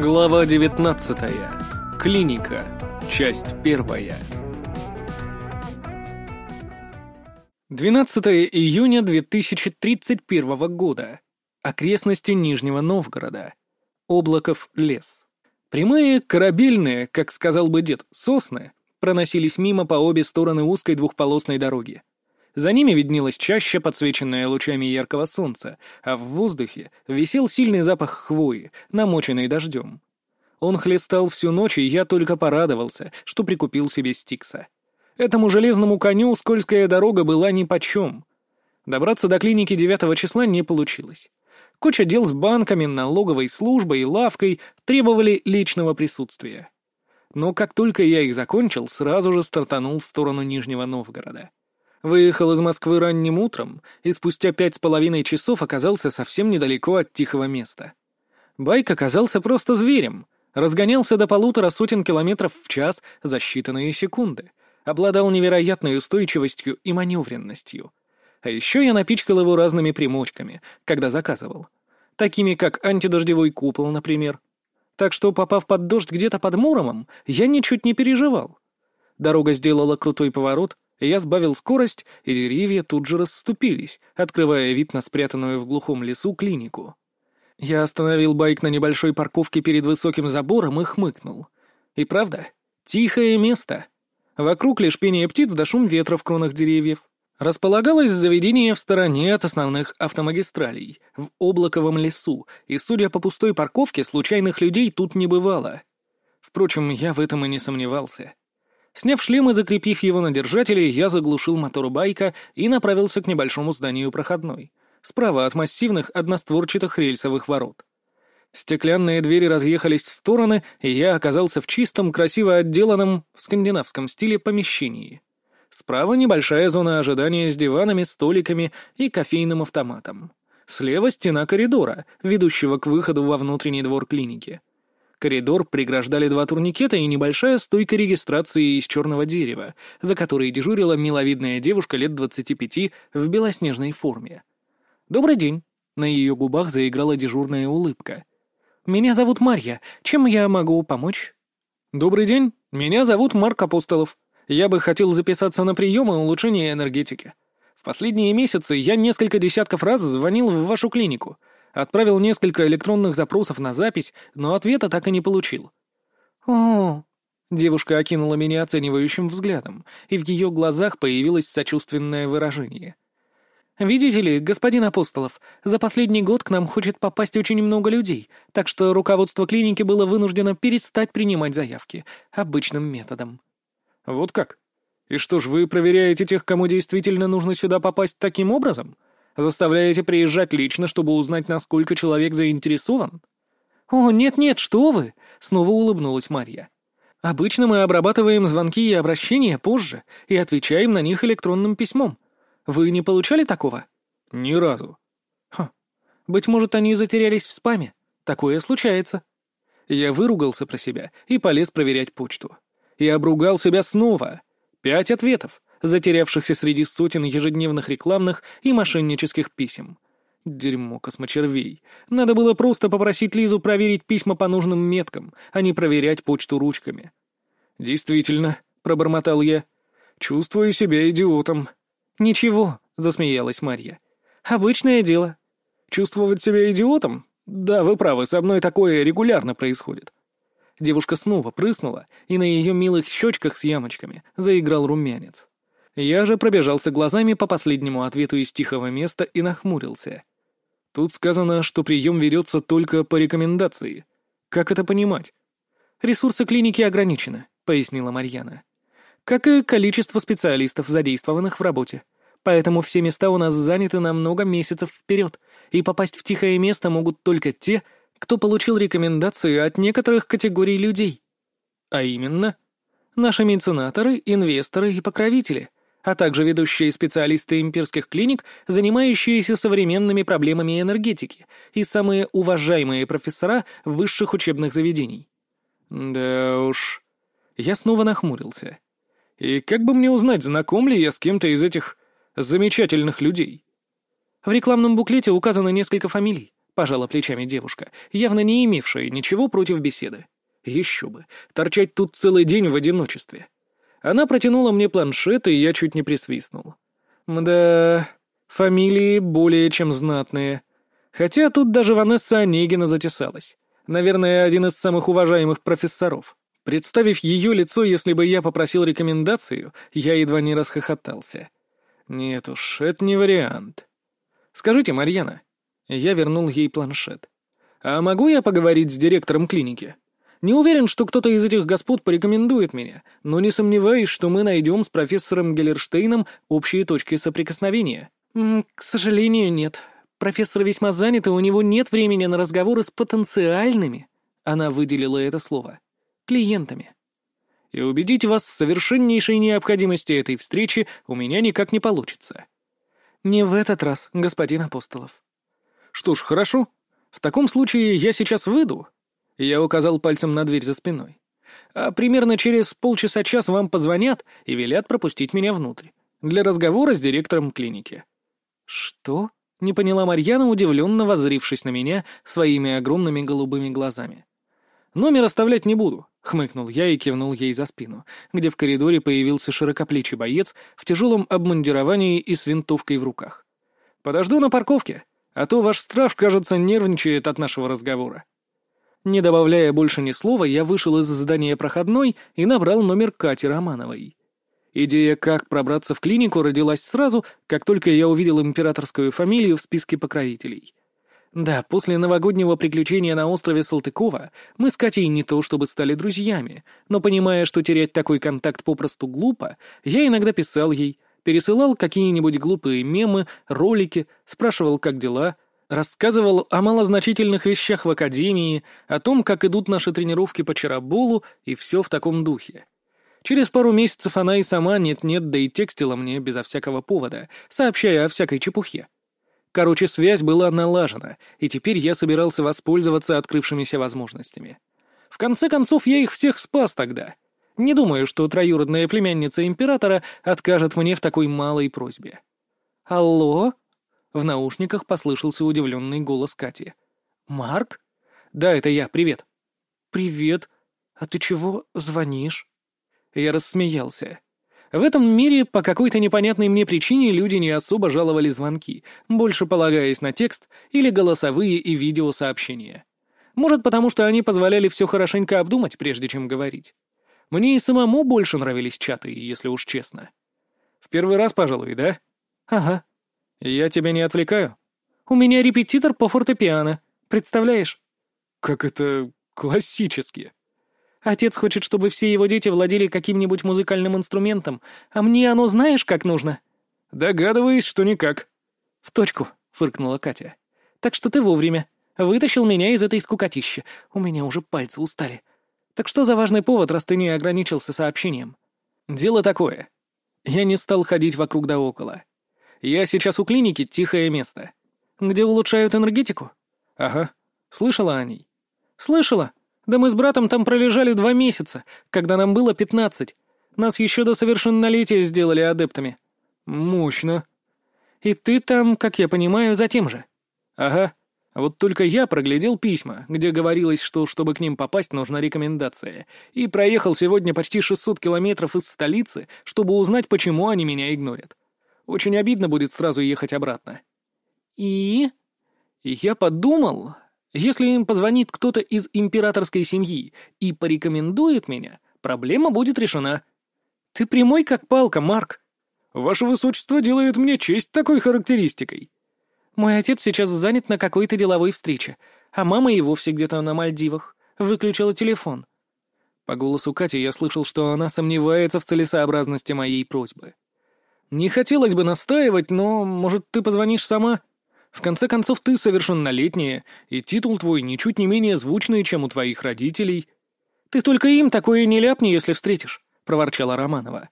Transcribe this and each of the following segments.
Глава 19. Клиника. Часть первая. 12 июня 2031 года. Окрестности Нижнего Новгорода. Облаков лес. Прямые, корабельные, как сказал бы дед, сосны проносились мимо по обе стороны узкой двухполосной дороги. За ними виднелась чаще, подсвеченная лучами яркого солнца, а в воздухе висел сильный запах хвои, намоченный дождем. Он хлестал всю ночь, и я только порадовался, что прикупил себе стикса. Этому железному коню скользкая дорога была нипочем. Добраться до клиники 9 числа не получилось. Куча дел с банками, налоговой службой и лавкой требовали личного присутствия. Но как только я их закончил, сразу же стартанул в сторону Нижнего Новгорода. Выехал из Москвы ранним утром и спустя пять с половиной часов оказался совсем недалеко от тихого места. Байк оказался просто зверем, разгонялся до полутора сотен километров в час за считанные секунды, обладал невероятной устойчивостью и маневренностью. А еще я напичкал его разными примочками, когда заказывал. Такими, как антидождевой купол, например. Так что, попав под дождь где-то под Муромом, я ничуть не переживал. Дорога сделала крутой поворот, я сбавил скорость, и деревья тут же расступились, открывая вид на спрятанную в глухом лесу клинику. Я остановил байк на небольшой парковке перед высоким забором и хмыкнул. И правда, тихое место. Вокруг лишь пение птиц да шум ветра в кронах деревьев. Располагалось заведение в стороне от основных автомагистралей, в облаковом лесу, и, судя по пустой парковке, случайных людей тут не бывало. Впрочем, я в этом и не сомневался. Сняв шлем и закрепив его на держателе, я заглушил мотор байка и направился к небольшому зданию проходной, справа от массивных одностворчатых рельсовых ворот. Стеклянные двери разъехались в стороны, и я оказался в чистом, красиво отделанном, в скандинавском стиле помещении. Справа небольшая зона ожидания с диванами, столиками и кофейным автоматом. Слева стена коридора, ведущего к выходу во внутренний двор клиники. Коридор преграждали два турникета и небольшая стойка регистрации из черного дерева, за которой дежурила миловидная девушка лет 25 в белоснежной форме. «Добрый день!» — на ее губах заиграла дежурная улыбка. «Меня зовут Марья. Чем я могу помочь?» «Добрый день. Меня зовут Марк Апостолов. Я бы хотел записаться на прием и улучшение энергетики. В последние месяцы я несколько десятков раз звонил в вашу клинику — Отправил несколько электронных запросов на запись, но ответа так и не получил. «О...» Девушка окинула меня оценивающим взглядом, и в ее глазах появилось сочувственное выражение. «Видите ли, господин Апостолов, за последний год к нам хочет попасть очень много людей, так что руководство клиники было вынуждено перестать принимать заявки обычным методом». «Вот как? И что ж, вы проверяете тех, кому действительно нужно сюда попасть таким образом?» Заставляете приезжать лично, чтобы узнать, насколько человек заинтересован?» «О, нет-нет, что вы!» — снова улыбнулась Марья. «Обычно мы обрабатываем звонки и обращения позже и отвечаем на них электронным письмом. Вы не получали такого?» «Ни разу». «Хм. Быть может, они затерялись в спаме. Такое случается». Я выругался про себя и полез проверять почту. И обругал себя снова. Пять ответов затерявшихся среди сотен ежедневных рекламных и мошеннических писем. Дерьмо космочервей. Надо было просто попросить Лизу проверить письма по нужным меткам, а не проверять почту ручками. «Действительно», — пробормотал я, — «чувствую себя идиотом». «Ничего», — засмеялась Марья. «Обычное дело». «Чувствовать себя идиотом? Да, вы правы, со мной такое регулярно происходит». Девушка снова прыснула, и на ее милых щечках с ямочками заиграл румянец. Я же пробежался глазами по последнему ответу из тихого места и нахмурился. Тут сказано, что прием ведется только по рекомендации. Как это понимать? Ресурсы клиники ограничены, пояснила Марьяна. Как и количество специалистов, задействованных в работе. Поэтому все места у нас заняты на много месяцев вперед, и попасть в тихое место могут только те, кто получил рекомендации от некоторых категорий людей. А именно, наши меценаторы, инвесторы и покровители — а также ведущие специалисты имперских клиник, занимающиеся современными проблемами энергетики, и самые уважаемые профессора высших учебных заведений. Да уж. Я снова нахмурился. И как бы мне узнать, знаком ли я с кем-то из этих замечательных людей? В рекламном буклете указано несколько фамилий, — пожала плечами девушка, явно не имевшая ничего против беседы. «Еще бы, торчать тут целый день в одиночестве». Она протянула мне планшет, и я чуть не присвистнул. «Мда, фамилии более чем знатные. Хотя тут даже Ванесса Онегина затесалась. Наверное, один из самых уважаемых профессоров. Представив ее лицо, если бы я попросил рекомендацию, я едва не расхохотался. Нет уж, это не вариант. Скажите, Марьяна. Я вернул ей планшет. А могу я поговорить с директором клиники? Не уверен, что кто-то из этих господ порекомендует меня, но не сомневаюсь, что мы найдем с профессором Геллерштейном общие точки соприкосновения. к сожалению, нет. Профессор весьма занят, и у него нет времени на разговоры с потенциальными. Она выделила это слово клиентами. И убедить вас в совершеннейшей необходимости этой встречи у меня никак не получится. Не в этот раз, господин Апостолов. Что ж, хорошо. В таком случае я сейчас выйду. Я указал пальцем на дверь за спиной. А примерно через полчаса-час вам позвонят и велят пропустить меня внутрь. Для разговора с директором клиники. Что? Не поняла Марьяна, удивленно воззрившись на меня своими огромными голубыми глазами. Номер оставлять не буду. — хмыкнул я и кивнул ей за спину, где в коридоре появился широкоплечий боец в тяжелом обмундировании и с винтовкой в руках. «Подожду на парковке, а то ваш страж, кажется, нервничает от нашего разговора». Не добавляя больше ни слова, я вышел из здания проходной и набрал номер Кати Романовой. Идея, как пробраться в клинику, родилась сразу, как только я увидел императорскую фамилию в списке покровителей — да, после новогоднего приключения на острове Салтыкова мы с Катей не то чтобы стали друзьями, но понимая, что терять такой контакт попросту глупо, я иногда писал ей, пересылал какие-нибудь глупые мемы, ролики, спрашивал, как дела, рассказывал о малозначительных вещах в академии, о том, как идут наши тренировки по чараболу и все в таком духе. Через пару месяцев она и сама нет-нет, да и текстила мне безо всякого повода, сообщая о всякой чепухе. Короче, связь была налажена, и теперь я собирался воспользоваться открывшимися возможностями. В конце концов, я их всех спас тогда. Не думаю, что троюродная племянница императора откажет мне в такой малой просьбе. «Алло?» В наушниках послышался удивленный голос Кати. «Марк?» «Да, это я, привет». «Привет. А ты чего звонишь?» Я рассмеялся. В этом мире по какой-то непонятной мне причине люди не особо жаловали звонки, больше полагаясь на текст или голосовые и видеосообщения. Может, потому что они позволяли все хорошенько обдумать, прежде чем говорить. Мне и самому больше нравились чаты, если уж честно. В первый раз, пожалуй, да? Ага. Я тебя не отвлекаю? У меня репетитор по фортепиано. Представляешь? Как это классически. Отец хочет, чтобы все его дети владели каким-нибудь музыкальным инструментом, а мне оно знаешь, как нужно?» «Догадываюсь, что никак». «В точку», — фыркнула Катя. «Так что ты вовремя. Вытащил меня из этой скукотища. У меня уже пальцы устали. Так что за важный повод, раз ты не ограничился сообщением?» «Дело такое. Я не стал ходить вокруг да около. Я сейчас у клиники, тихое место. Где улучшают энергетику?» «Ага. Слышала о ней?» «Слышала. Да мы с братом там пролежали два месяца, когда нам было пятнадцать. Нас еще до совершеннолетия сделали адептами. Мощно. И ты там, как я понимаю, за тем же. Ага. Вот только я проглядел письма, где говорилось, что, чтобы к ним попасть, нужна рекомендация, и проехал сегодня почти 600 километров из столицы, чтобы узнать, почему они меня игнорят. Очень обидно будет сразу ехать обратно. И... Я подумал, если им позвонит кто-то из императорской семьи и порекомендует меня, проблема будет решена. Ты прямой как палка, Марк. Ваше высочество делает мне честь такой характеристикой. Мой отец сейчас занят на какой-то деловой встрече, а мама и вовсе где-то на Мальдивах. Выключила телефон. По голосу Кати я слышал, что она сомневается в целесообразности моей просьбы. Не хотелось бы настаивать, но, может, ты позвонишь сама? В конце концов, ты совершеннолетняя, и титул твой ничуть не менее звучный, чем у твоих родителей. Ты только им такое не ляпни, если встретишь», — проворчала Романова.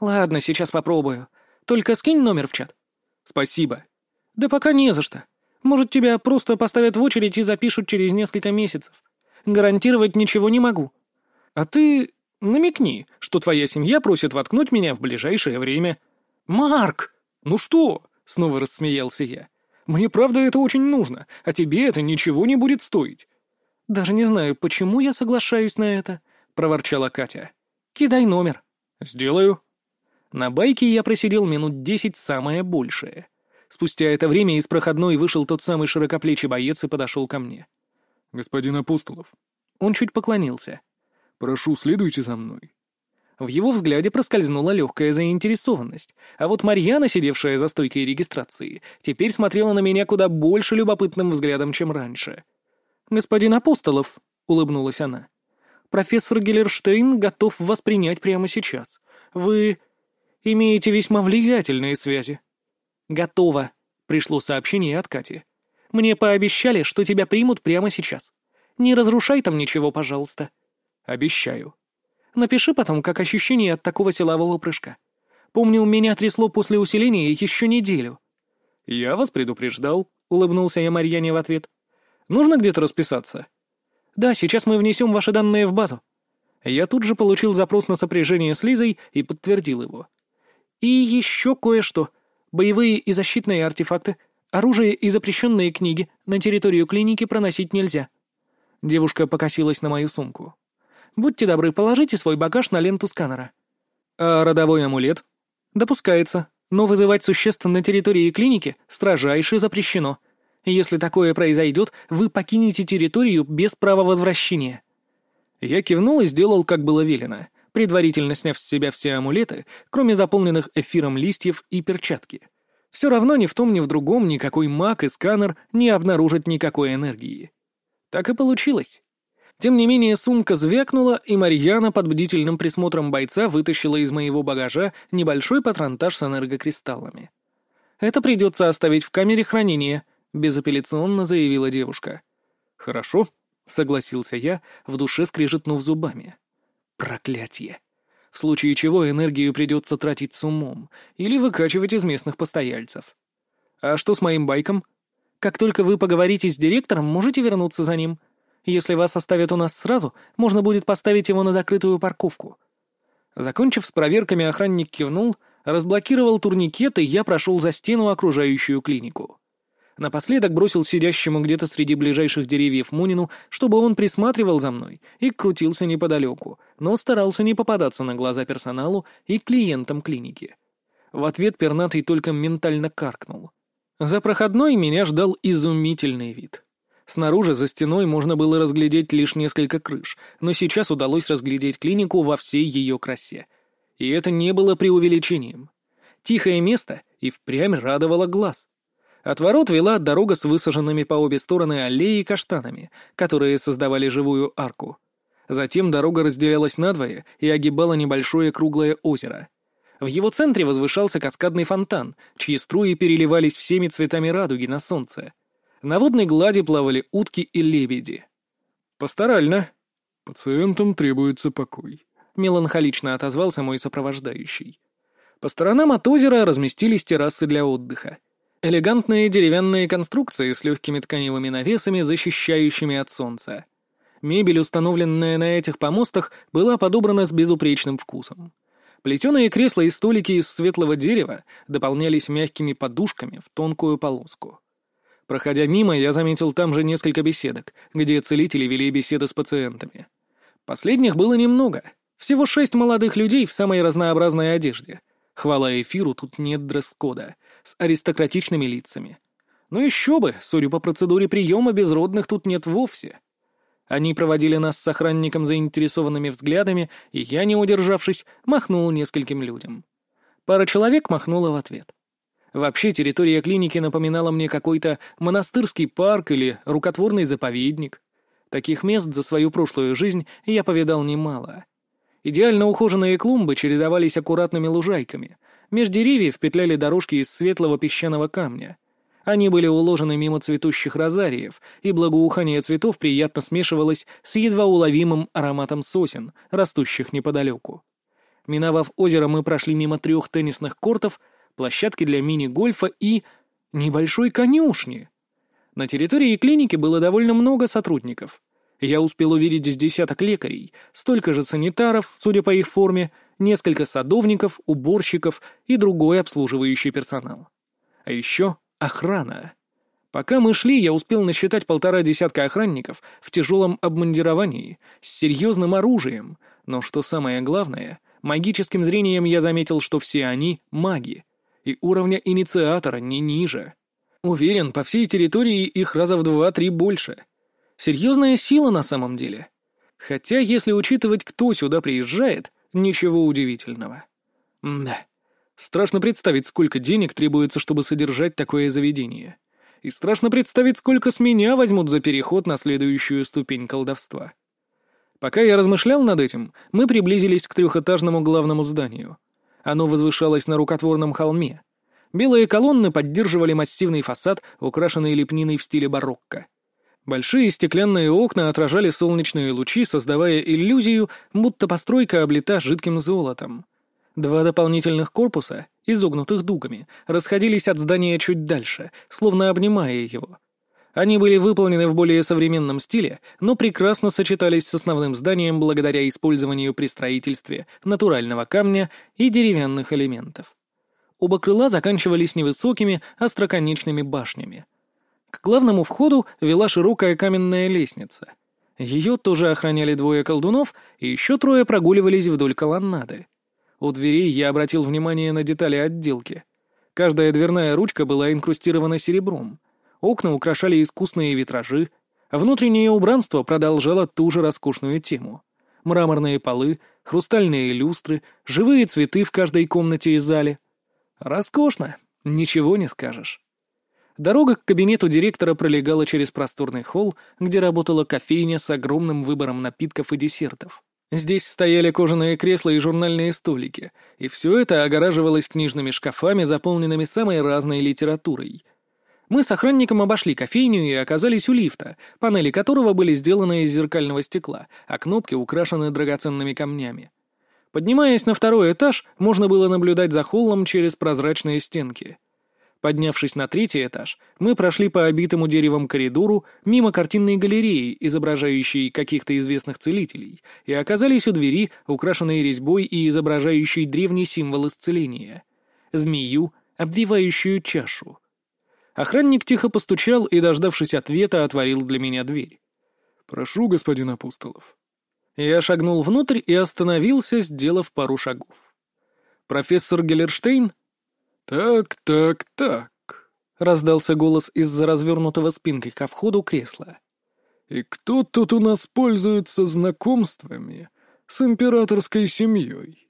«Ладно, сейчас попробую. Только скинь номер в чат». «Спасибо». «Да пока не за что. Может, тебя просто поставят в очередь и запишут через несколько месяцев. Гарантировать ничего не могу». «А ты намекни, что твоя семья просит воткнуть меня в ближайшее время». «Марк!» «Ну что?» — снова рассмеялся я. Мне правда это очень нужно, а тебе это ничего не будет стоить». «Даже не знаю, почему я соглашаюсь на это», — проворчала Катя. «Кидай номер». «Сделаю». На байке я просидел минут десять самое большее. Спустя это время из проходной вышел тот самый широкоплечий боец и подошел ко мне. «Господин Апостолов». Он чуть поклонился. «Прошу, следуйте за мной». В его взгляде проскользнула легкая заинтересованность, а вот Марьяна, сидевшая за стойкой регистрации, теперь смотрела на меня куда больше любопытным взглядом, чем раньше. «Господин Апостолов», — улыбнулась она, — «профессор Геллерштейн готов вас принять прямо сейчас. Вы имеете весьма влиятельные связи». «Готово», — пришло сообщение от Кати. «Мне пообещали, что тебя примут прямо сейчас. Не разрушай там ничего, пожалуйста». «Обещаю». Напиши потом, как ощущение от такого силового прыжка. Помню, меня трясло после усиления еще неделю». «Я вас предупреждал», — улыбнулся я Марьяне в ответ. «Нужно где-то расписаться?» «Да, сейчас мы внесем ваши данные в базу». Я тут же получил запрос на сопряжение с Лизой и подтвердил его. «И еще кое-что. Боевые и защитные артефакты, оружие и запрещенные книги на территорию клиники проносить нельзя». Девушка покосилась на мою сумку. Будьте добры, положите свой багаж на ленту сканера». «А родовой амулет?» «Допускается, но вызывать существ на территории клиники строжайше запрещено. Если такое произойдет, вы покинете территорию без права возвращения». Я кивнул и сделал, как было велено, предварительно сняв с себя все амулеты, кроме заполненных эфиром листьев и перчатки. Все равно ни в том, ни в другом никакой маг и сканер не обнаружат никакой энергии. Так и получилось. Тем не менее, сумка звякнула, и Марьяна под бдительным присмотром бойца вытащила из моего багажа небольшой патронтаж с энергокристаллами. «Это придется оставить в камере хранения», — безапелляционно заявила девушка. «Хорошо», — согласился я, в душе скрежетнув зубами. «Проклятье! В случае чего энергию придется тратить с умом или выкачивать из местных постояльцев. А что с моим байком? Как только вы поговорите с директором, можете вернуться за ним», если вас оставят у нас сразу, можно будет поставить его на закрытую парковку». Закончив с проверками, охранник кивнул, разблокировал турникет, и я прошел за стену, окружающую клинику. Напоследок бросил сидящему где-то среди ближайших деревьев Мунину, чтобы он присматривал за мной и крутился неподалеку, но старался не попадаться на глаза персоналу и клиентам клиники. В ответ пернатый только ментально каркнул. За проходной меня ждал изумительный вид. Снаружи за стеной можно было разглядеть лишь несколько крыш, но сейчас удалось разглядеть клинику во всей ее красе. И это не было преувеличением. Тихое место и впрямь радовало глаз. От ворот вела дорога с высаженными по обе стороны аллеи каштанами, которые создавали живую арку. Затем дорога разделялась надвое и огибала небольшое круглое озеро. В его центре возвышался каскадный фонтан, чьи струи переливались всеми цветами радуги на солнце. На водной глади плавали утки и лебеди. «Постарально». «Пациентам требуется покой», — меланхолично отозвался мой сопровождающий. По сторонам от озера разместились террасы для отдыха. Элегантные деревянные конструкции с легкими тканевыми навесами, защищающими от солнца. Мебель, установленная на этих помостах, была подобрана с безупречным вкусом. Плетеные кресла и столики из светлого дерева дополнялись мягкими подушками в тонкую полоску. Проходя мимо, я заметил там же несколько беседок, где целители вели беседы с пациентами. Последних было немного. Всего шесть молодых людей в самой разнообразной одежде. Хвала эфиру, тут нет дресс-кода. С аристократичными лицами. Но еще бы, судя по процедуре приема, безродных тут нет вовсе. Они проводили нас с охранником заинтересованными взглядами, и я, не удержавшись, махнул нескольким людям. Пара человек махнула в ответ. Вообще территория клиники напоминала мне какой-то монастырский парк или рукотворный заповедник. Таких мест за свою прошлую жизнь я повидал немало. Идеально ухоженные клумбы чередовались аккуратными лужайками. Меж деревьев петляли дорожки из светлого песчаного камня. Они были уложены мимо цветущих розариев, и благоухание цветов приятно смешивалось с едва уловимым ароматом сосен, растущих неподалеку. Миновав озеро, мы прошли мимо трех теннисных кортов площадки для мини-гольфа и небольшой конюшни. На территории клиники было довольно много сотрудников. Я успел увидеть с десяток лекарей, столько же санитаров, судя по их форме, несколько садовников, уборщиков и другой обслуживающий персонал. А еще охрана. Пока мы шли, я успел насчитать полтора десятка охранников в тяжелом обмундировании, с серьезным оружием, но что самое главное, магическим зрением я заметил, что все они — маги, и уровня инициатора не ниже. Уверен, по всей территории их раза в два-три больше. Серьезная сила на самом деле. Хотя, если учитывать, кто сюда приезжает, ничего удивительного. да. Страшно представить, сколько денег требуется, чтобы содержать такое заведение. И страшно представить, сколько с меня возьмут за переход на следующую ступень колдовства. Пока я размышлял над этим, мы приблизились к трехэтажному главному зданию. Оно возвышалось на рукотворном холме. Белые колонны поддерживали массивный фасад, украшенный лепниной в стиле барокко. Большие стеклянные окна отражали солнечные лучи, создавая иллюзию, будто постройка облита жидким золотом. Два дополнительных корпуса, изогнутых дугами, расходились от здания чуть дальше, словно обнимая его. Они были выполнены в более современном стиле, но прекрасно сочетались с основным зданием благодаря использованию при строительстве натурального камня и деревянных элементов. Оба крыла заканчивались невысокими остроконечными башнями. К главному входу вела широкая каменная лестница. Ее тоже охраняли двое колдунов, и еще трое прогуливались вдоль колоннады. У дверей я обратил внимание на детали отделки. Каждая дверная ручка была инкрустирована серебром. Окна украшали искусные витражи, внутреннее убранство продолжало ту же роскошную тему. Мраморные полы, хрустальные люстры, живые цветы в каждой комнате и зале. Роскошно, ничего не скажешь. Дорога к кабинету директора пролегала через просторный холл, где работала кофейня с огромным выбором напитков и десертов. Здесь стояли кожаные кресла и журнальные столики, и все это огораживалось книжными шкафами, заполненными самой разной литературой. Мы с охранником обошли кофейню и оказались у лифта, панели которого были сделаны из зеркального стекла, а кнопки украшены драгоценными камнями. Поднимаясь на второй этаж, можно было наблюдать за холлом через прозрачные стенки — Поднявшись на третий этаж, мы прошли по обитому деревом коридору мимо картинной галереи, изображающей каких-то известных целителей, и оказались у двери, украшенной резьбой и изображающей древний символ исцеления — змею, обвивающую чашу. Охранник тихо постучал и, дождавшись ответа, отворил для меня дверь. «Прошу, господин Апостолов». Я шагнул внутрь и остановился, сделав пару шагов. «Профессор Геллерштейн?» «Так, так, так», — раздался голос из-за развернутого спинкой ко входу кресла. «И кто тут у нас пользуется знакомствами с императорской семьей?»